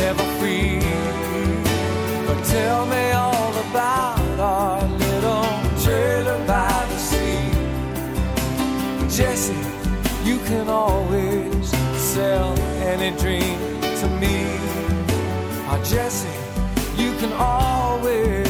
never free. But tell me all about our little trailer by the sea. Jesse, you can always sell any dream to me. Oh, Jesse, you can always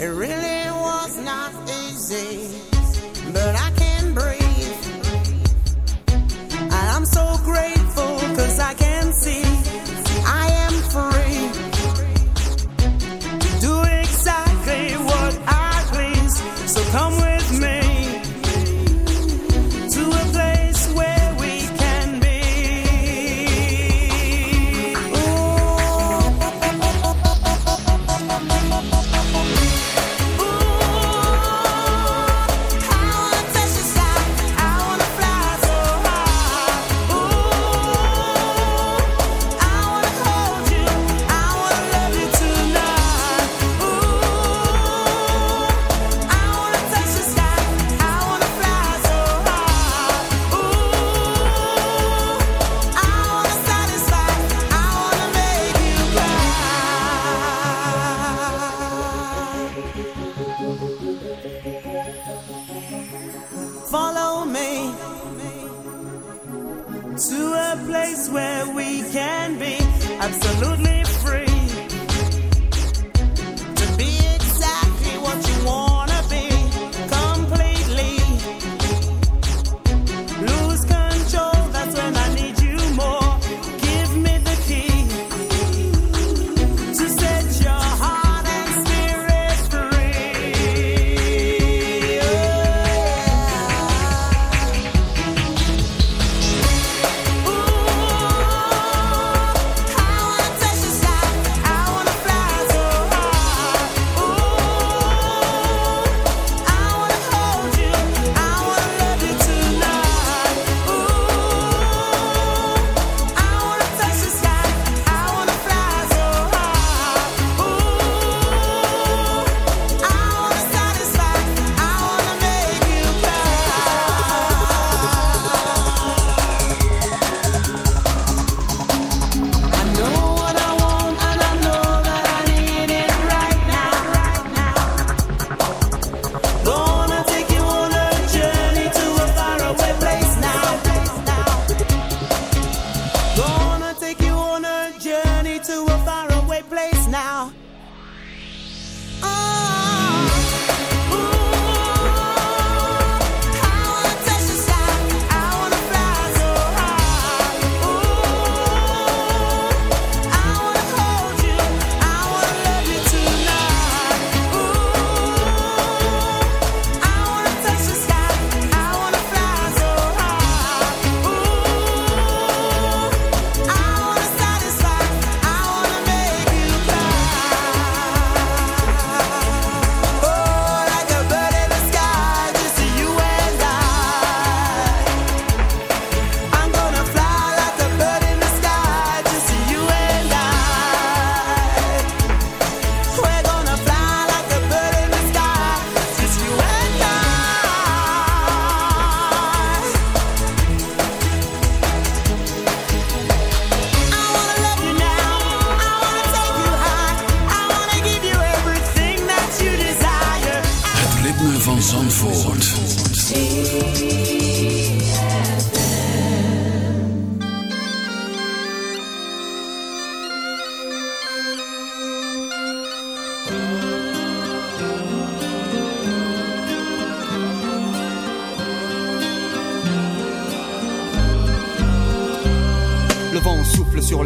It really was not easy, but I can't.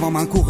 Levo manco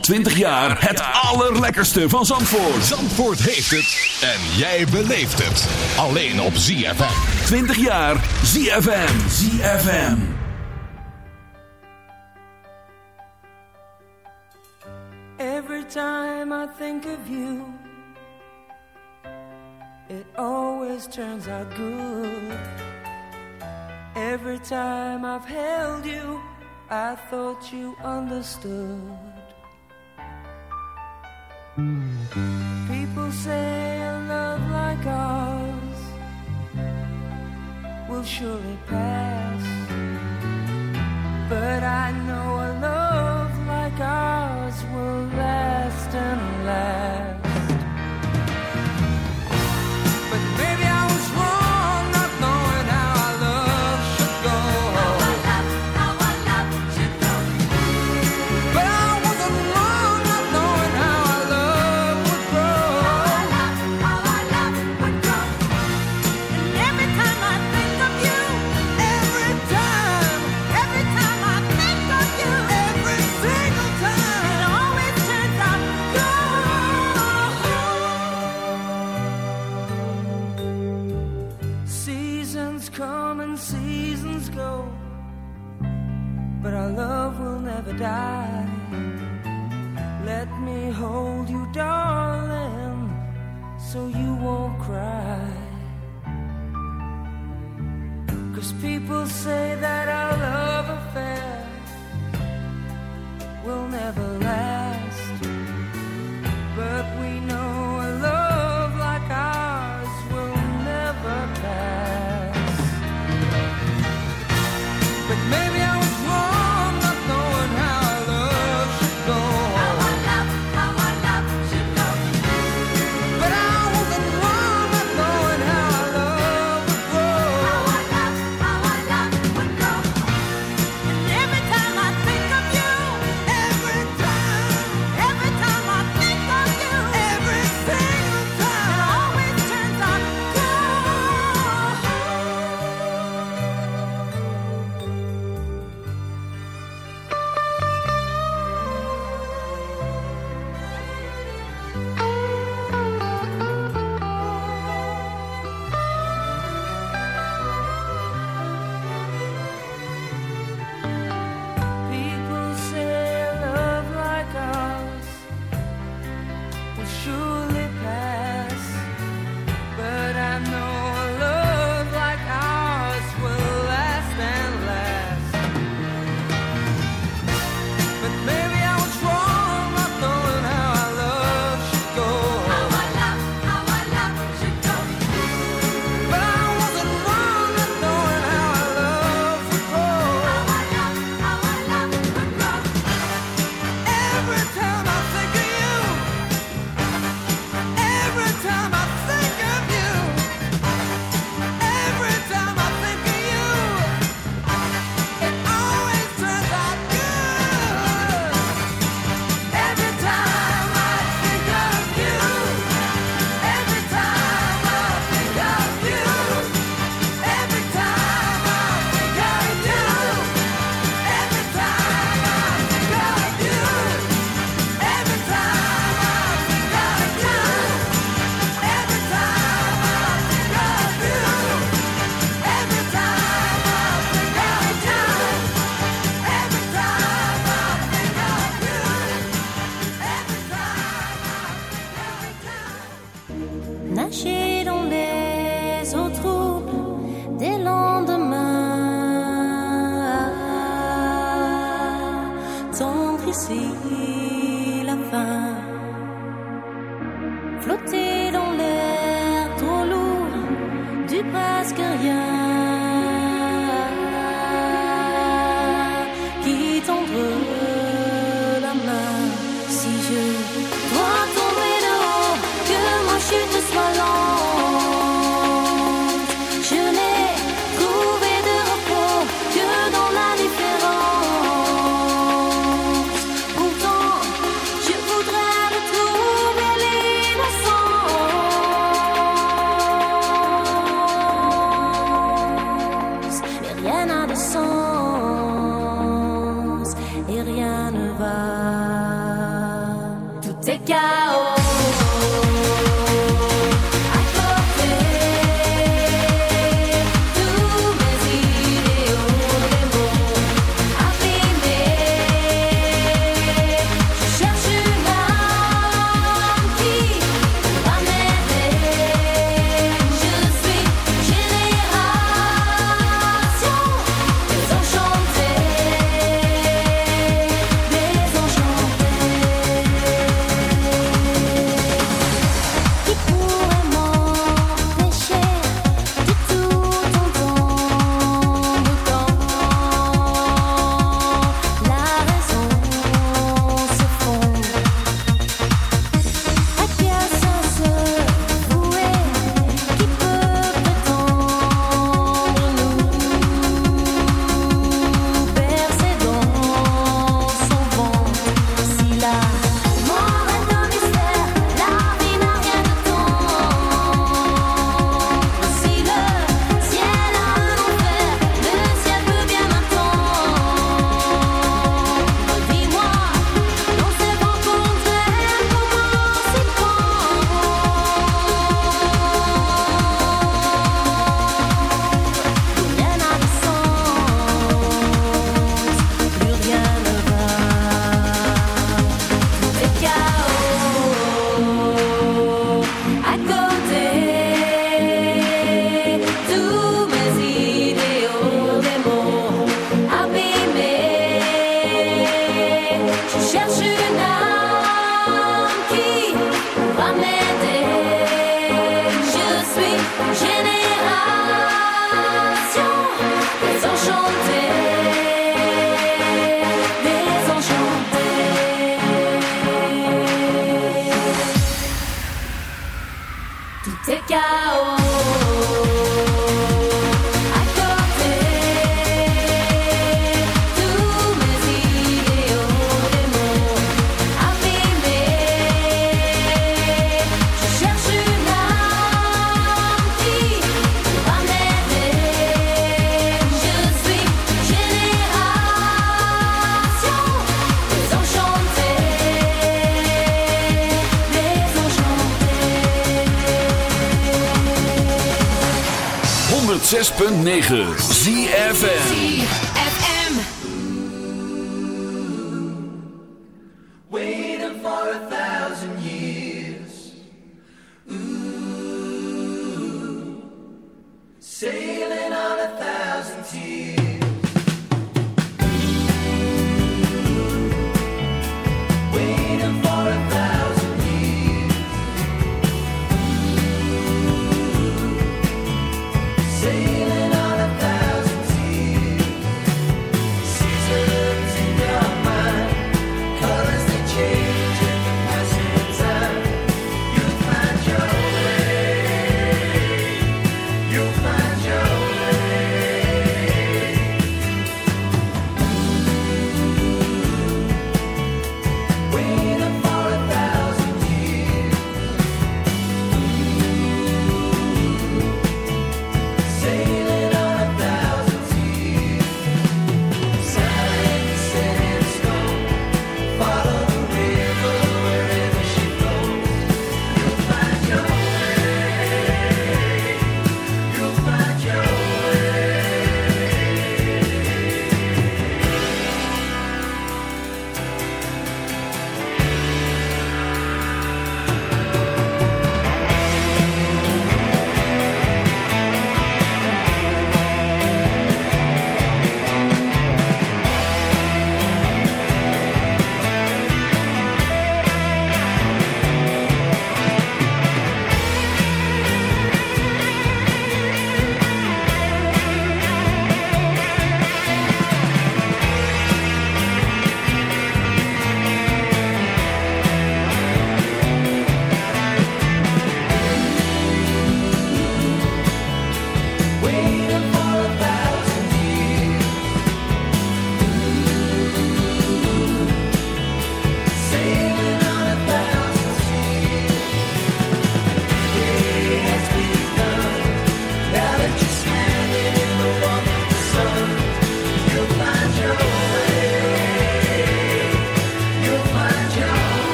20 jaar het allerlekkerste van Zandvoort. Zandvoort heeft het en jij beleeft het. Alleen op ZFM. 20 jaar ZFM. ZFM. Every time I think of you. It always turns out good. Every time I've held you. I thought you understood. People say a love like ours will surely pass. But I know a love like ours will last and last. qui s'il en